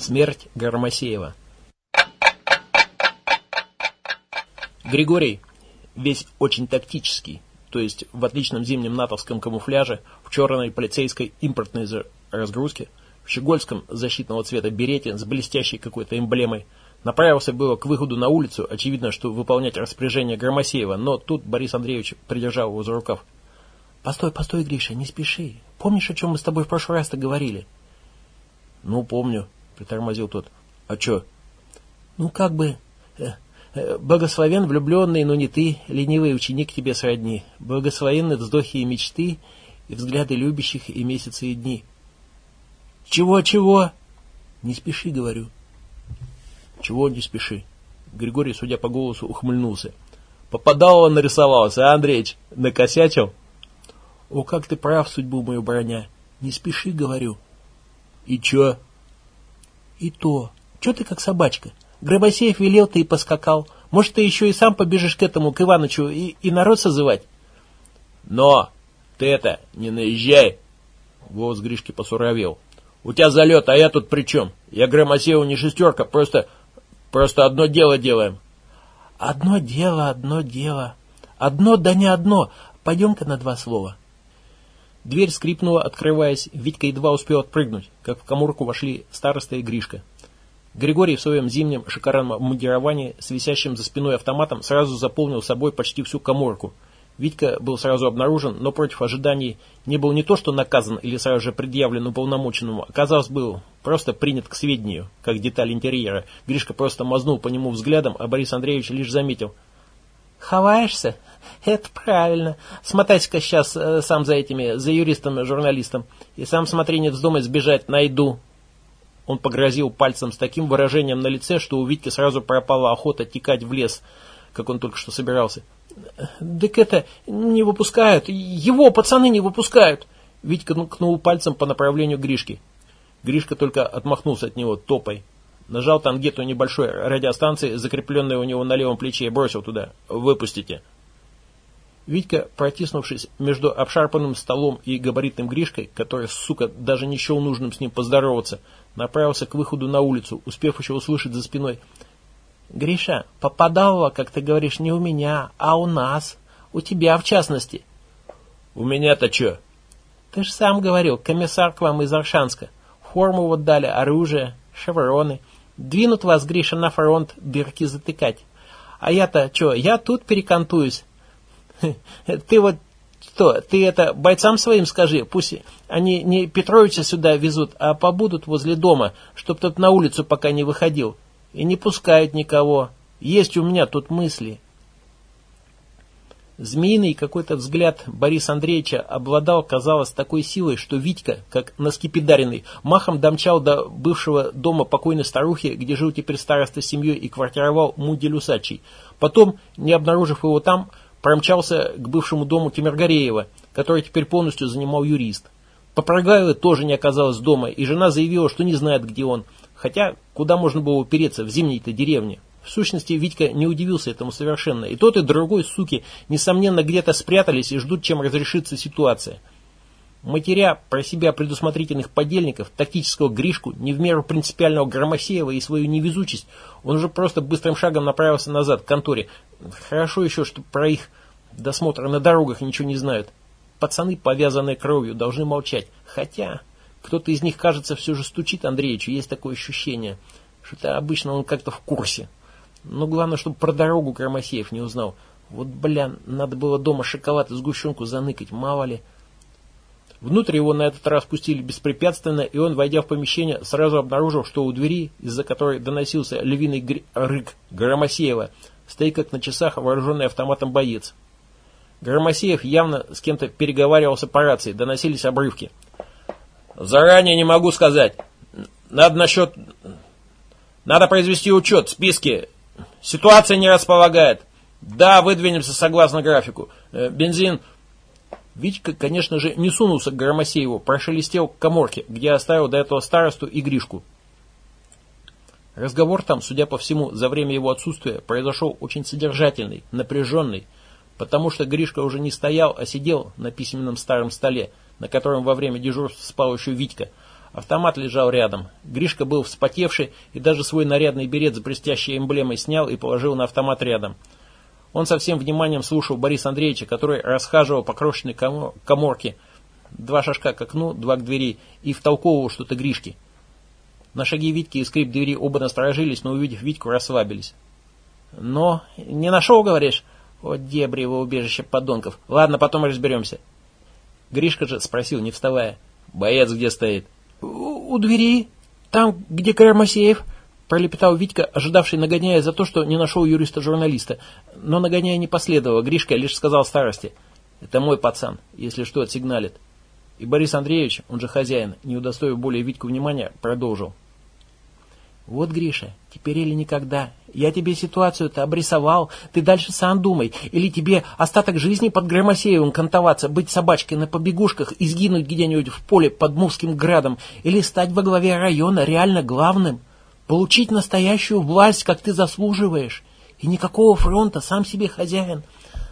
Смерть Гармасеева. Григорий, весь очень тактический, то есть в отличном зимнем натовском камуфляже, в черной полицейской импортной разгрузке, в щегольском защитного цвета берете с блестящей какой-то эмблемой, направился было к выходу на улицу, очевидно, что выполнять распоряжение Громосеева, но тут Борис Андреевич придержал его за рукав. «Постой, постой, Гриша, не спеши. Помнишь, о чем мы с тобой в прошлый раз-то говорили?» «Ну, помню», — притормозил тот. «А че?» «Ну, как бы... Э, э, благословен влюбленный, но не ты, ленивый ученик тебе сродни. Благословенны вздохи и мечты, и взгляды любящих, и месяцы, и дни». «Чего, чего?» «Не спеши, говорю». «Чего не спеши?» Григорий, судя по голосу, ухмыльнулся. «Попадало нарисовался, а, Андреич? Накосячил?» О, как ты прав, судьбу мою броня. Не спеши, говорю. И чё? И то. Чё ты как собачка? Гробосеев велел, ты и поскакал. Может, ты еще и сам побежишь к этому, к Иванычу, и, и народ созывать? Но! Ты это, не наезжай! Голос Гришки посуровел. У тебя залет, а я тут при чем? Я Громосееву не шестерка, просто, просто одно дело делаем. Одно дело, одно дело. Одно да не одно. Пойдем-ка на два слова. Дверь скрипнула, открываясь. Витька едва успел отпрыгнуть, как в коморку вошли староста и Гришка. Григорий в своем зимнем шикарном обмундировании с висящим за спиной автоматом сразу заполнил собой почти всю коморку. Витька был сразу обнаружен, но против ожиданий не был не то что наказан или сразу же предъявлен уполномоченному, оказалось, был просто принят к сведению, как деталь интерьера. Гришка просто мазнул по нему взглядом, а Борис Андреевич лишь заметил. «Ховаешься? Это правильно. Смотайся-ка сейчас э, сам за этими, за юристом-журналистом. И сам смотри, не вздумай сбежать, найду. Он погрозил пальцем с таким выражением на лице, что у Витьки сразу пропала охота текать в лес, как он только что собирался. «Так это, не выпускают. Его пацаны не выпускают!» Витька ткнул пальцем по направлению Гришки. Гришка только отмахнулся от него топой. Нажал тангету небольшой радиостанции, закрепленной у него на левом плече, и бросил туда. «Выпустите!» Витька, протиснувшись между обшарпанным столом и габаритным Гришкой, который, сука, даже не счел нужным с ним поздороваться, направился к выходу на улицу, успев еще услышать за спиной. «Гриша, попадало, как ты говоришь, не у меня, а у нас. У тебя, в частности». «У меня-то что?» «Ты же сам говорил, комиссар к вам из Аршанска. Форму вот дали, оружие, шевроны. Двинут вас, Гриша, на фронт дырки затыкать. А я-то что, я тут перекантуюсь. Ты вот что, ты это бойцам своим скажи, пусть они не Петровича сюда везут, а побудут возле дома, чтоб тот на улицу пока не выходил. И не пускают никого. Есть у меня тут мысли. Змеиный какой-то взгляд Бориса Андреевича обладал, казалось, такой силой, что Витька, как наскипидаренный, махом домчал до бывшего дома покойной старухи, где жил теперь староста семьей и квартировал Муди Усачий. Потом, не обнаружив его там, промчался к бывшему дому Тимиргареева, который теперь полностью занимал юрист. Попрогайлы тоже не оказалось дома, и жена заявила, что не знает, где он, хотя куда можно было упереться в зимней-то деревне. В сущности, Витька не удивился этому совершенно. И тот, и другой, суки, несомненно, где-то спрятались и ждут, чем разрешится ситуация. Матеря про себя предусмотрительных подельников, тактического Гришку, не в меру принципиального Громосеева и свою невезучесть, он уже просто быстрым шагом направился назад к конторе. Хорошо еще, что про их досмотр на дорогах ничего не знают. Пацаны, повязанные кровью, должны молчать. Хотя, кто-то из них, кажется, все же стучит Андреевичу, есть такое ощущение, что-то обычно он как-то в курсе. Но главное, чтобы про дорогу Громосеев не узнал. Вот, бля, надо было дома шоколад и сгущенку заныкать, мало ли. Внутрь его на этот раз пустили беспрепятственно, и он, войдя в помещение, сразу обнаружил, что у двери, из-за которой доносился львиный гри... рык Громосеева, стоит как на часах вооруженный автоматом боец. Громосеев явно с кем-то переговаривался по рации, доносились обрывки. «Заранее не могу сказать. Надо насчет... Надо произвести учет, списки Ситуация не располагает. Да, выдвинемся согласно графику. Э, бензин... Витька, конечно же, не сунулся к Громосееву, прошелестел к коморке, где оставил до этого старосту и Гришку. Разговор там, судя по всему, за время его отсутствия произошел очень содержательный, напряженный, потому что Гришка уже не стоял, а сидел на письменном старом столе, на котором во время дежурства спал еще Витька, Автомат лежал рядом. Гришка был вспотевший и даже свой нарядный берет с блестящей эмблемой снял и положил на автомат рядом. Он со всем вниманием слушал Бориса Андреевича, который расхаживал по крошечной коморке. Два шажка к окну, два к двери, и втолковывал что-то Гришке. На шаги Витьки и скрип двери оба насторожились, но увидев Витьку, расслабились. «Но, не нашел, говоришь?» «Вот дебриево убежище подонков. Ладно, потом разберемся». Гришка же спросил, не вставая. «Боец где стоит?» «У, двери. Там, где Карамасеев», пролепетал Витька, ожидавший нагоняя за то, что не нашел юриста-журналиста. Но нагоняя не последовало. Гришка лишь сказал старости. «Это мой пацан. Если что, отсигналит». И Борис Андреевич, он же хозяин, не удостоив более Витьку внимания, продолжил. «Вот, Гриша, теперь или никогда. Я тебе ситуацию-то обрисовал, ты дальше сам думай. Или тебе остаток жизни под Громосеевым кантоваться, быть собачкой на побегушках и сгинуть где-нибудь в поле под Мувским градом. Или стать во главе района реально главным. Получить настоящую власть, как ты заслуживаешь. И никакого фронта, сам себе хозяин.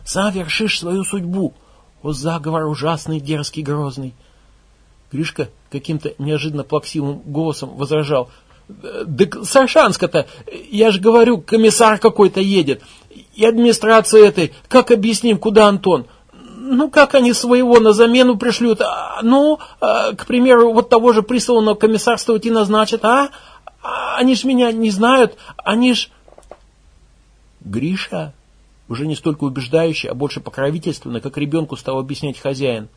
Сам вершишь свою судьбу. О, заговор ужасный, дерзкий, грозный. Гришка каким-то неожиданно плаксивым голосом возражал – да Саршанска-то, я же говорю, комиссар какой-то едет. И администрация этой, как объясним, куда Антон? Ну, как они своего на замену пришлют? А, ну, а, к примеру, вот того же присланного комиссарствовать и назначат, а? а? Они ж меня не знают, они ж... Гриша, уже не столько убеждающий, а больше покровительственно, как ребенку стал объяснять хозяин.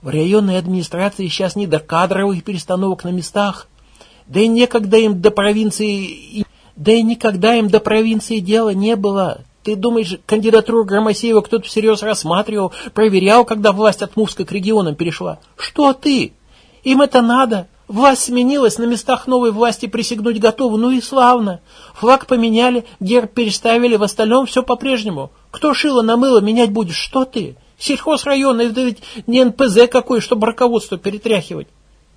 В районной администрации сейчас не до кадровых перестановок на местах. Да и некогда им до провинции... Да и никогда им до провинции дела не было. Ты думаешь, кандидатуру Громосеева кто-то всерьез рассматривал, проверял, когда власть от Мувска к регионам перешла? Что ты? Им это надо. Власть сменилась, на местах новой власти присягнуть готовы, ну и славно. Флаг поменяли, герб переставили, в остальном все по-прежнему. Кто шило на мыло менять будешь, что ты? Сельхозрайон, это ведь не НПЗ какой, чтобы руководство перетряхивать.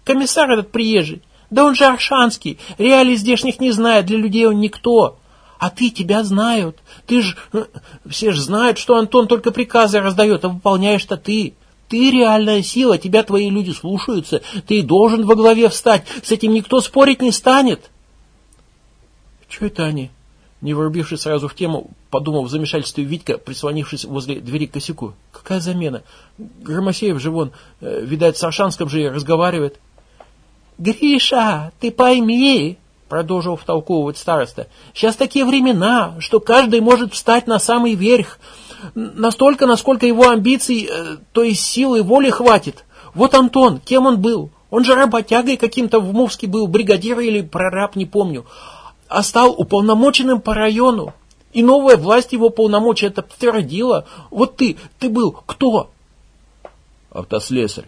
Комиссар этот приезжий, да он же Аршанский, реалий здешних не знает, для людей он никто. А ты, тебя знают. Ты ж, э, все же знают, что Антон только приказы раздает, а выполняешь-то ты. Ты реальная сила, тебя твои люди слушаются, ты должен во главе встать, с этим никто спорить не станет. Че это они? Не врубившись сразу в тему, подумал в замешательстве Витька, прислонившись возле двери к косяку. Какая замена? Громосеев же вон, э, видать, с Аршанском же разговаривает. «Гриша, ты пойми!» — продолжил втолковывать староста. «Сейчас такие времена, что каждый может встать на самый верх, настолько, насколько его амбиций, э, то есть силы воли хватит. Вот Антон, кем он был? Он же работягой каким-то в Мувске был, бригадир или прораб, не помню. А стал уполномоченным по району. И новая власть его полномочия это подтвердила. Вот ты, ты был кто? Автослесарь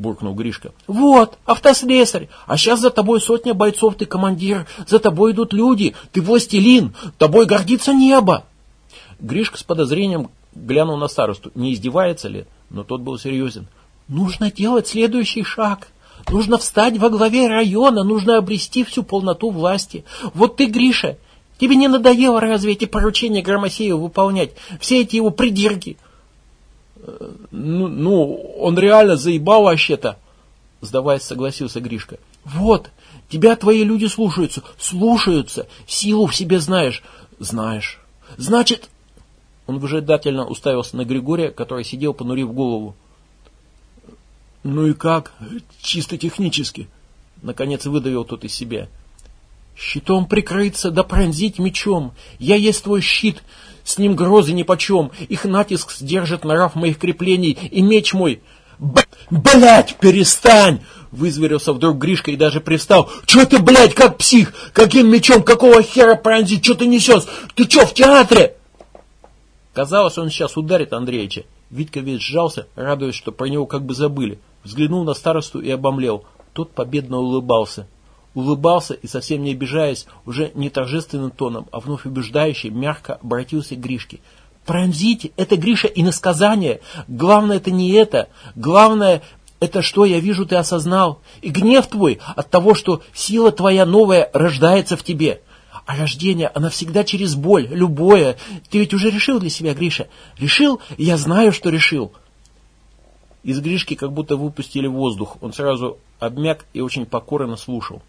буркнул Гришка. «Вот, автослесарь, а сейчас за тобой сотня бойцов, ты командир, за тобой идут люди, ты властелин, тобой гордится небо!» Гришка с подозрением глянул на старосту, не издевается ли, но тот был серьезен. «Нужно делать следующий шаг. Нужно встать во главе района, нужно обрести всю полноту власти. Вот ты, Гриша, тебе не надоело разве эти поручения Громосеева выполнять, все эти его придирки?» Ну, ну, он реально заебал вообще-то. Сдаваясь, согласился Гришка. Вот, тебя твои люди слушаются, слушаются, силу в себе знаешь. Знаешь. Значит... Он выжидательно уставился на Григория, который сидел, понурив голову. «Ну и как? Чисто технически?» Наконец выдавил тот из себя. «Щитом прикрыться да пронзить мечом. Я есть твой щит. С ним грозы нипочем, их натиск сдержит нрав моих креплений, и меч мой... Блять, перестань! Вызверился вдруг Гришка и даже пристал. Че ты, блядь, как псих? Каким мечом? Какого хера пронзить? Че ты несешь? Ты че, в театре? Казалось, он сейчас ударит Андреевича. Витька весь сжался, радуясь, что про него как бы забыли. Взглянул на старосту и обомлел. Тот победно улыбался улыбался и, совсем не обижаясь, уже не торжественным тоном, а вновь убеждающе, мягко обратился к Гришке. «Пронзите! Это, Гриша, иносказание! Главное это не это! Главное это что, я вижу, ты осознал! И гнев твой от того, что сила твоя новая рождается в тебе!» А рождение, оно всегда через боль, любое. Ты ведь уже решил для себя, Гриша? Решил? Я знаю, что решил. Из Гришки как будто выпустили воздух. Он сразу обмяк и очень покорно слушал.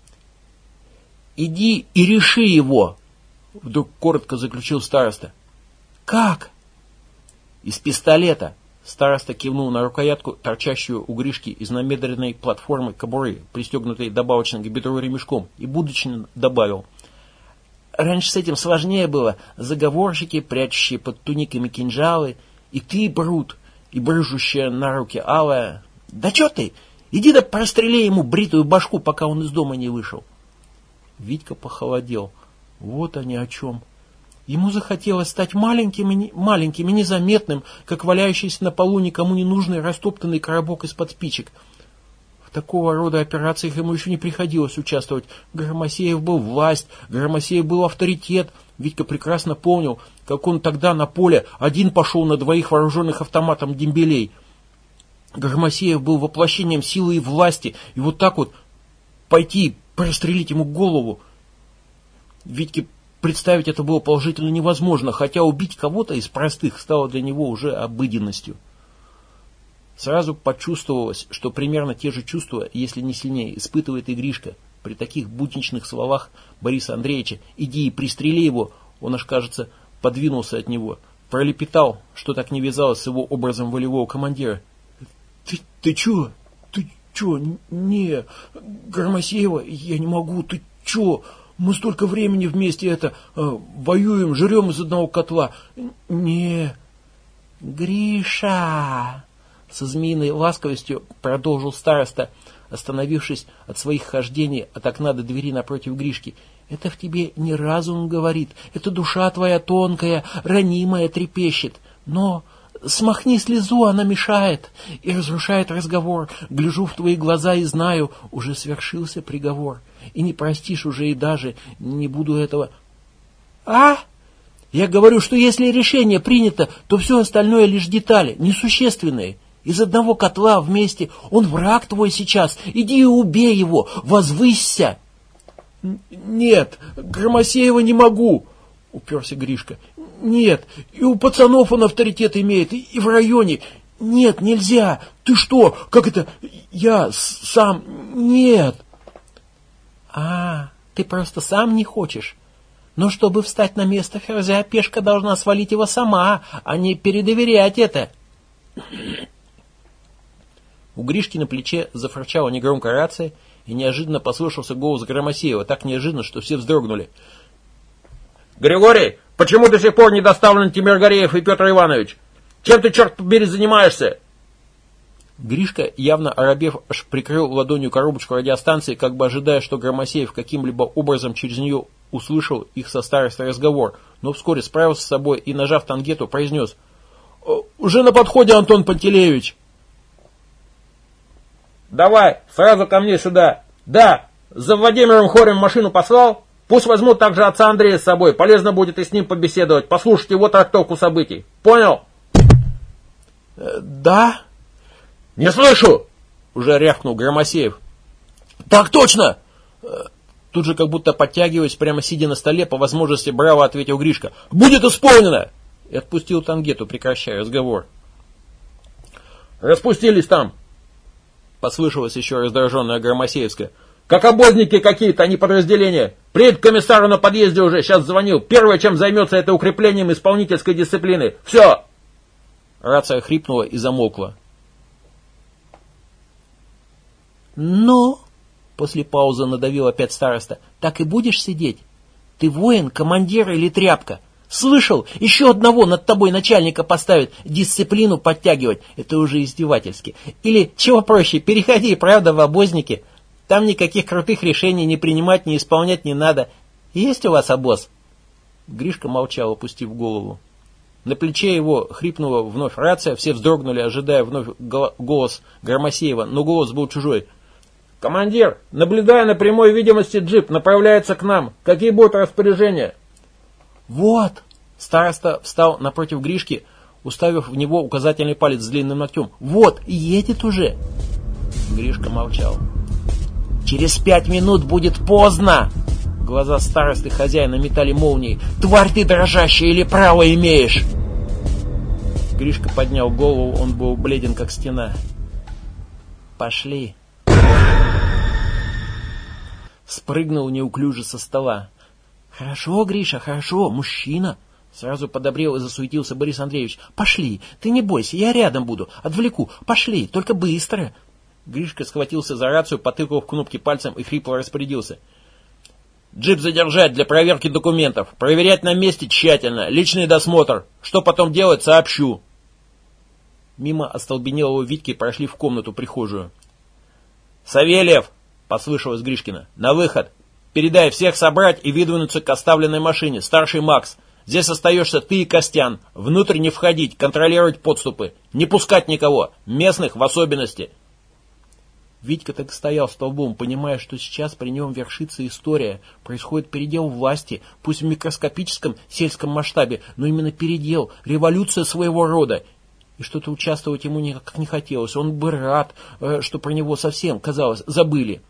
«Иди и реши его!» Вдруг коротко заключил староста. «Как?» «Из пистолета!» Староста кивнул на рукоятку, торчащую у Гришки из намедренной платформы кобуры, пристегнутой добавочным к бедру ремешком, и будочно добавил. «Раньше с этим сложнее было. Заговорщики, прячущие под туниками кинжалы, и ты, Брут, и брыжущая на руки алая. Да что ты? Иди да прострели ему бритую башку, пока он из дома не вышел». Витька похолодел. Вот они о чем. Ему захотелось стать маленьким, маленьким и незаметным, как валяющийся на полу никому не нужный растоптанный коробок из-под спичек. В такого рода операциях ему еще не приходилось участвовать. Громосеев был власть, Громосеев был авторитет. Витька прекрасно помнил, как он тогда на поле один пошел на двоих вооруженных автоматом дембелей. Громосеев был воплощением силы и власти, и вот так вот пойти прострелить ему голову. Витьке представить это было положительно невозможно, хотя убить кого-то из простых стало для него уже обыденностью. Сразу почувствовалось, что примерно те же чувства, если не сильнее, испытывает и Гришка. При таких будничных словах Бориса Андреевича «иди и пристрели его», он аж, кажется, подвинулся от него, пролепетал, что так не вязалось с его образом волевого командира. «Ты, ты чё? Чё? Не, Громосеева, я не могу, ты чё? Мы столько времени вместе это э, воюем, жрем из одного котла. Не, Гриша, со змеиной ласковостью продолжил староста, остановившись от своих хождений от окна до двери напротив Гришки. Это в тебе не разум говорит, это душа твоя тонкая, ранимая трепещет. Но смахни слезу, она мешает и разрушает разговор. Гляжу в твои глаза и знаю, уже свершился приговор и не простишь уже и даже не буду этого... А? Я говорю, что если решение принято, то все остальное лишь детали, несущественные. Из одного котла вместе. Он враг твой сейчас. Иди и убей его. Возвысься. Нет, Громосеева не могу, уперся Гришка. Нет, и у пацанов он авторитет имеет, и, в районе. Нет, нельзя. Ты что? Как это? Я сам... Нет. А, ты просто сам не хочешь. Но чтобы встать на место Ферзя, пешка должна свалить его сама, а не передоверять это. У Гришки на плече зафорчала негромко рация, и неожиданно послышался голос Громосеева, так неожиданно, что все вздрогнули. «Григорий, почему до сих пор не доставлен Тимир Гореев и Петр Иванович? Чем ты, черт побери, занимаешься?» Гришка, явно оробев, аж прикрыл ладонью коробочку радиостанции, как бы ожидая, что Громосеев каким-либо образом через нее услышал их со старостой разговор, но вскоре справился с собой и, нажав тангету, произнес «Уже на подходе, Антон Пантелеевич!» «Давай, сразу ко мне сюда!» «Да, за Владимиром Хорем машину послал?» Пусть возьмут также отца Андрея с собой. Полезно будет и с ним побеседовать, послушать его трактовку событий. Понял? Э, да. «Не слышу!» — уже рявкнул Громосеев. «Так точно!» Тут же, как будто подтягиваясь, прямо сидя на столе, по возможности браво ответил Гришка. «Будет исполнено!» И отпустил Тангету, прекращая разговор. «Распустились там!» Послышалось еще раздраженная Громосеевская. «Как обозники какие-то, а не подразделения! Приедет к комиссару на подъезде уже, сейчас звонил. Первое, чем займется, это укреплением исполнительской дисциплины. Все!» Рация хрипнула и замолкла. «Ну?» — после паузы надавил опять староста. «Так и будешь сидеть? Ты воин, командир или тряпка? Слышал, еще одного над тобой начальника поставят, дисциплину подтягивать. Это уже издевательски. Или, чего проще, переходи, правда, в обозники. Там никаких крутых решений не принимать, не исполнять не надо. Есть у вас обоз?» Гришка молчал, опустив голову. На плече его хрипнула вновь рация, все вздрогнули, ожидая вновь голос Громосеева, но голос был чужой — «Командир, наблюдая на прямой видимости джип, направляется к нам. Какие будут распоряжения?» «Вот!» Староста встал напротив Гришки, уставив в него указательный палец с длинным ногтем. «Вот, едет уже!» Гришка молчал. «Через пять минут будет поздно!» Глаза старосты хозяина метали молнией. «Тварь ты дрожащая или право имеешь?» Гришка поднял голову, он был бледен, как стена. пошли. Спрыгнул неуклюже со стола. Хорошо, Гриша, хорошо, мужчина. Сразу подобрел и засуетился Борис Андреевич. «Пошли, ты не бойся, я рядом буду, отвлеку. Пошли, только быстро!» Гришка схватился за рацию, потыкал в кнопки пальцем и хрипло распорядился. «Джип задержать для проверки документов. Проверять на месте тщательно. Личный досмотр. Что потом делать, сообщу». Мимо остолбенелого Витьки прошли в комнату прихожую. «Савельев!» — послышалось Гришкина. «На выход! Передай всех собрать и выдвинуться к оставленной машине. Старший Макс. Здесь остаешься ты и Костян. Внутрь не входить, контролировать подступы. Не пускать никого. Местных в особенности». Витька так стоял столбом, понимая, что сейчас при нем вершится история, происходит передел власти, пусть в микроскопическом сельском масштабе, но именно передел, революция своего рода, и что-то участвовать ему никак не хотелось. Он бы рад, э, что про него совсем, казалось, забыли.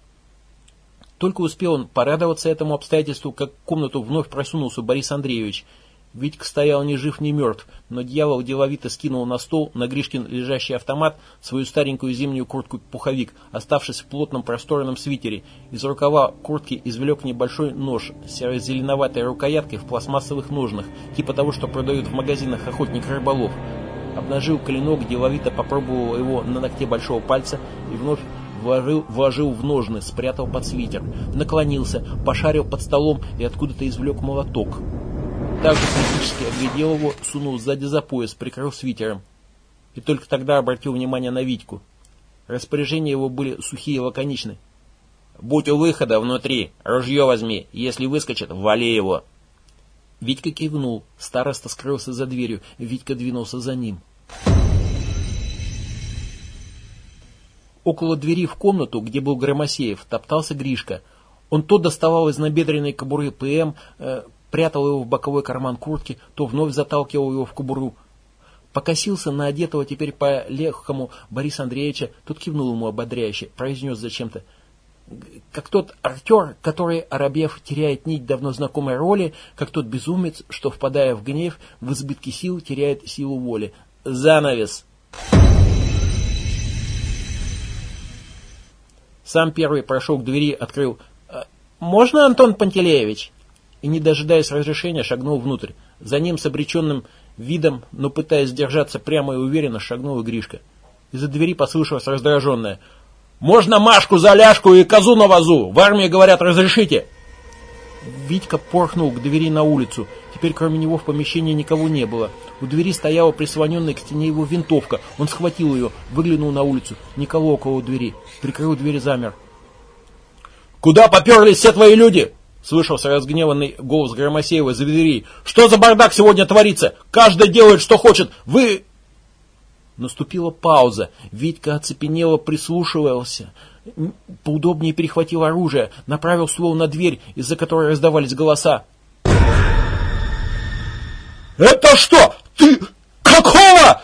Только успел он порадоваться этому обстоятельству, как в комнату вновь просунулся Борис Андреевич. Витька стоял ни жив, ни мертв, но дьявол деловито скинул на стол на Гришкин лежащий автомат свою старенькую зимнюю куртку-пуховик, оставшись в плотном просторном свитере. Из рукава куртки извлек небольшой нож с серо-зеленоватой рукояткой в пластмассовых ножнах, типа того, что продают в магазинах охотник-рыболов обнажил клинок, деловито попробовал его на ногте большого пальца и вновь вложил, вложил в ножны, спрятал под свитер. Наклонился, пошарил под столом и откуда-то извлек молоток. Также критически оглядел его, сунул сзади за пояс, прикрыл свитером. И только тогда обратил внимание на Витьку. Распоряжения его были сухие и лаконичны. «Будь у выхода внутри, ружье возьми, если выскочит, вали его!» Витька кивнул. Староста скрылся за дверью. Витька двинулся за ним. Около двери в комнату, где был Громосеев, топтался Гришка. Он то доставал из набедренной кобуры ПМ, э, прятал его в боковой карман куртки, то вновь заталкивал его в кобуру. Покосился на одетого теперь по-легкому Бориса Андреевича, тот кивнул ему ободряюще, произнес зачем-то — как тот актер, который, оробев, теряет нить давно знакомой роли, как тот безумец, что, впадая в гнев, в избытке сил теряет силу воли. Занавес. Сам первый прошел к двери, открыл «А, «Можно, Антон Пантелеевич?» И, не дожидаясь разрешения, шагнул внутрь. За ним с обреченным видом, но пытаясь держаться прямо и уверенно, шагнул и Гришка. Из-за двери послышалось раздраженное – можно Машку за ляжку и козу на вазу. В армии, говорят, разрешите. Витька порхнул к двери на улицу. Теперь кроме него в помещении никого не было. У двери стояла прислоненная к стене его винтовка. Он схватил ее, выглянул на улицу. Никого около двери. Прикрыл дверь замер. «Куда поперлись все твои люди?» Слышался разгневанный голос Громосеева за дверей. «Что за бардак сегодня творится? Каждый делает, что хочет. Вы Наступила пауза. Витька оцепенело прислушивался. Поудобнее перехватил оружие, направил ствол на дверь, из-за которой раздавались голоса. «Это что? Ты... какого?»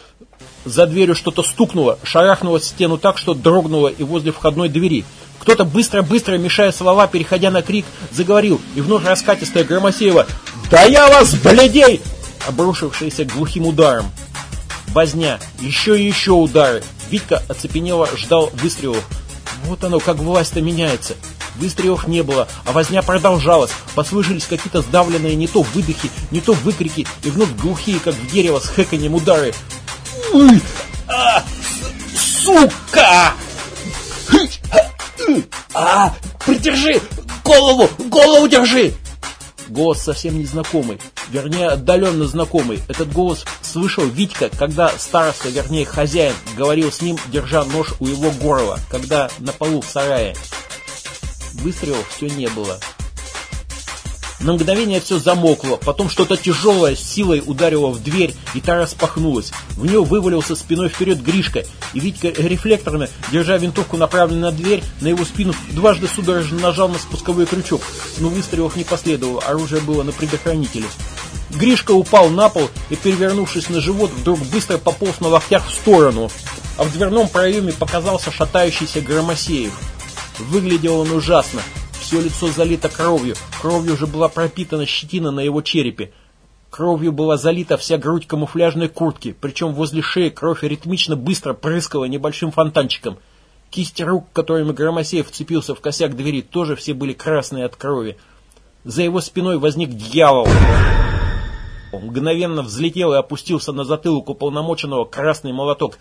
За дверью что-то стукнуло, шарахнуло стену так, что дрогнуло и возле входной двери. Кто-то быстро-быстро, мешая слова, переходя на крик, заговорил, и вновь раскатистая Громосеева «Да я вас, блядей!» обрушившаяся глухим ударом. Возня, еще и еще удары. Витька оцепенело ждал выстрелов. Вот оно, как власть-то меняется. Выстрелов не было, а возня продолжалась. Послышались какие-то сдавленные не то выдохи, не то выкрики, и вновь глухие, как в дерево, с хэканьем удары. А! Сука! А! Придержи! Голову! Голову держи! Голос совсем незнакомый, вернее отдаленно знакомый. Этот голос слышал Витька, когда староста, вернее хозяин, говорил с ним, держа нож у его горла, когда на полу в сарае. Выстрелов все не было. На мгновение все замокло, потом что-то тяжелое с силой ударило в дверь, и та распахнулась. В нее вывалился спиной вперед Гришка, и Витька рефлекторно, держа винтовку направленную на дверь, на его спину дважды судорожно нажал на спусковой крючок, но выстрелов не последовало, оружие было на предохранителе. Гришка упал на пол и, перевернувшись на живот, вдруг быстро пополз на локтях в сторону, а в дверном проеме показался шатающийся Громосеев. Выглядел он ужасно, все лицо залито кровью, кровью уже была пропитана щетина на его черепе. Кровью была залита вся грудь камуфляжной куртки, причем возле шеи кровь ритмично быстро прыскала небольшим фонтанчиком. Кисти рук, которыми Громосеев вцепился в косяк двери, тоже все были красные от крови. За его спиной возник дьявол. Он мгновенно взлетел и опустился на затылок уполномоченного красный молоток.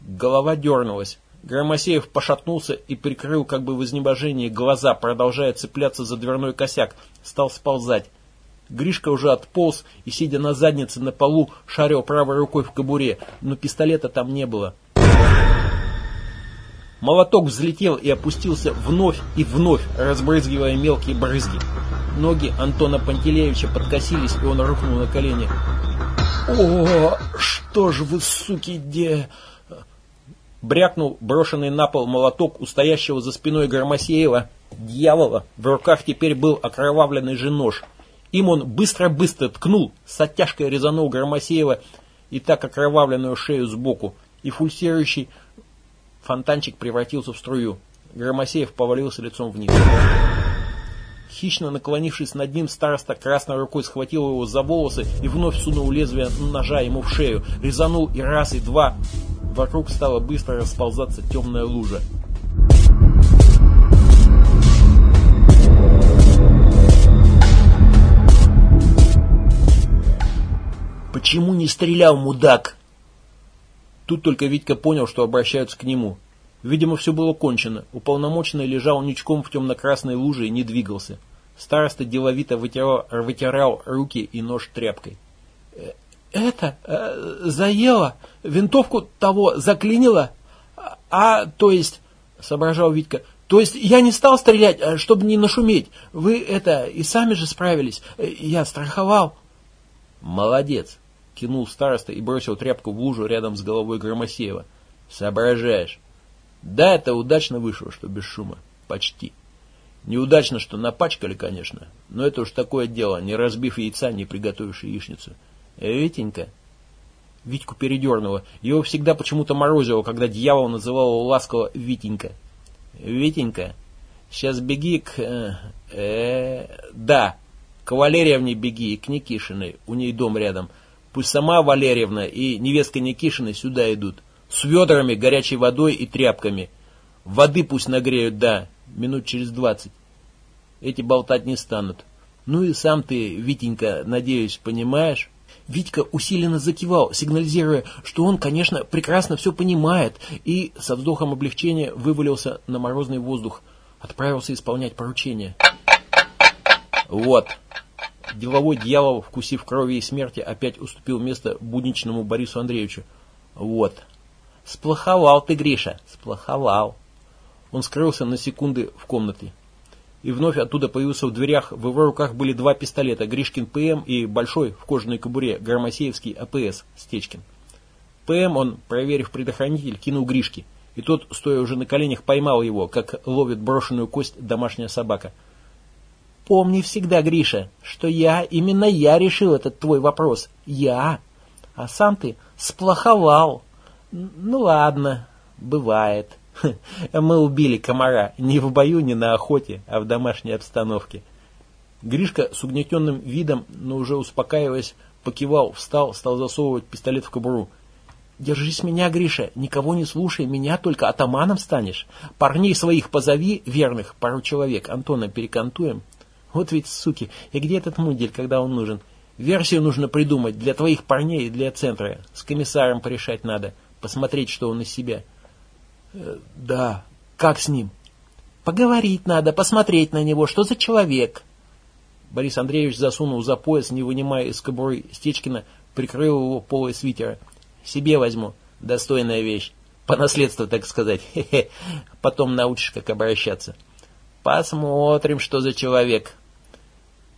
Голова дернулась. Громосеев пошатнулся и прикрыл как бы в изнеможении глаза, продолжая цепляться за дверной косяк. Стал сползать. Гришка уже отполз и, сидя на заднице на полу, шарил правой рукой в кобуре, но пистолета там не было. Молоток взлетел и опустился вновь и вновь, разбрызгивая мелкие брызги. Ноги Антона Пантелеевича подкосились, и он рухнул на колени. «О, что ж вы, суки, де...» Брякнул брошенный на пол молоток у стоящего за спиной Громосеева дьявола. В руках теперь был окровавленный же нож. Им он быстро-быстро ткнул, с оттяжкой резанул Громосеева и так окровавленную шею сбоку, и фульсирующий фонтанчик превратился в струю. Громосеев повалился лицом вниз. Хищно наклонившись над ним, староста красной рукой схватил его за волосы и вновь сунул лезвие ножа ему в шею. Резанул и раз, и два. Вокруг стала быстро расползаться темная лужа. «Почему не стрелял, мудак?» Тут только Витька понял, что обращаются к нему. Видимо, все было кончено. Уполномоченный лежал ничком в темно-красной луже и не двигался. Староста деловито вытирал, вытирал руки и нож тряпкой. «Э, «Это э, заело, винтовку того заклинило, а, то есть, — соображал Витька, — то есть я не стал стрелять, э, чтобы не нашуметь. Вы это и сами же справились. Э, я страховал». «Молодец!» кинул староста и бросил тряпку в лужу рядом с головой Громосеева. Соображаешь. Да, это удачно вышло, что без шума. Почти. Неудачно, что напачкали, конечно, но это уж такое дело, не разбив яйца, не приготовив яичницу. Витенька. Витьку передернуло. Его всегда почему-то морозило, когда дьявол называл его ласково Витенька. Витенька, сейчас беги к... Э, э, да, к Валерьевне беги и к Никишиной, у ней дом рядом. Пусть сама Валерьевна и невестка Никишина сюда идут. С ведрами, горячей водой и тряпками. Воды пусть нагреют, да, минут через двадцать. Эти болтать не станут. Ну и сам ты, Витенька, надеюсь, понимаешь? Витька усиленно закивал, сигнализируя, что он, конечно, прекрасно все понимает, и со вздохом облегчения вывалился на морозный воздух, отправился исполнять поручение. Вот, Деловой дьявол, вкусив крови и смерти, опять уступил место будничному Борису Андреевичу. Вот. Сплоховал ты, Гриша, сплоховал. Он скрылся на секунды в комнате. И вновь оттуда появился в дверях. В его руках были два пистолета, Гришкин ПМ и большой в кожаной кобуре Громосеевский АПС Стечкин. ПМ он, проверив предохранитель, кинул Гришке. И тот, стоя уже на коленях, поймал его, как ловит брошенную кость домашняя собака – Помни всегда, Гриша, что я, именно я решил этот твой вопрос. Я. А сам ты сплоховал. Ну ладно, бывает. Мы убили комара не в бою, не на охоте, а в домашней обстановке. Гришка с угнетенным видом, но уже успокаиваясь, покивал, встал, стал засовывать пистолет в кобуру. «Держись меня, Гриша, никого не слушай, меня только атаманом станешь. Парней своих позови, верных, пару человек, Антона перекантуем, вот ведь суки, и где этот мудель, когда он нужен? Версию нужно придумать для твоих парней и для центра. С комиссаром порешать надо, посмотреть, что он из себя. Э, да, как с ним? Поговорить надо, посмотреть на него, что за человек. Борис Андреевич засунул за пояс, не вынимая из кобуры Стечкина, прикрыл его полой свитера. Себе возьму. Достойная вещь. По наследству, так сказать. Хе -хе. Потом научишь, как обращаться. Посмотрим, что за человек.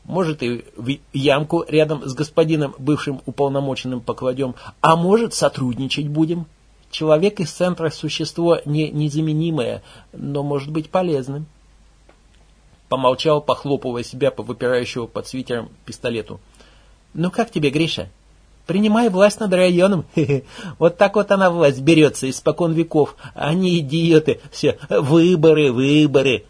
Может, и в ямку рядом с господином бывшим уполномоченным покладем, а может, сотрудничать будем. Человек из центра – существо не незаменимое, но может быть полезным. Помолчал, похлопывая себя по выпирающему под свитером пистолету. «Ну как тебе, Гриша? Принимай власть над районом. Вот так вот она власть берется испокон веков. Они идиоты. Все, выборы, выборы.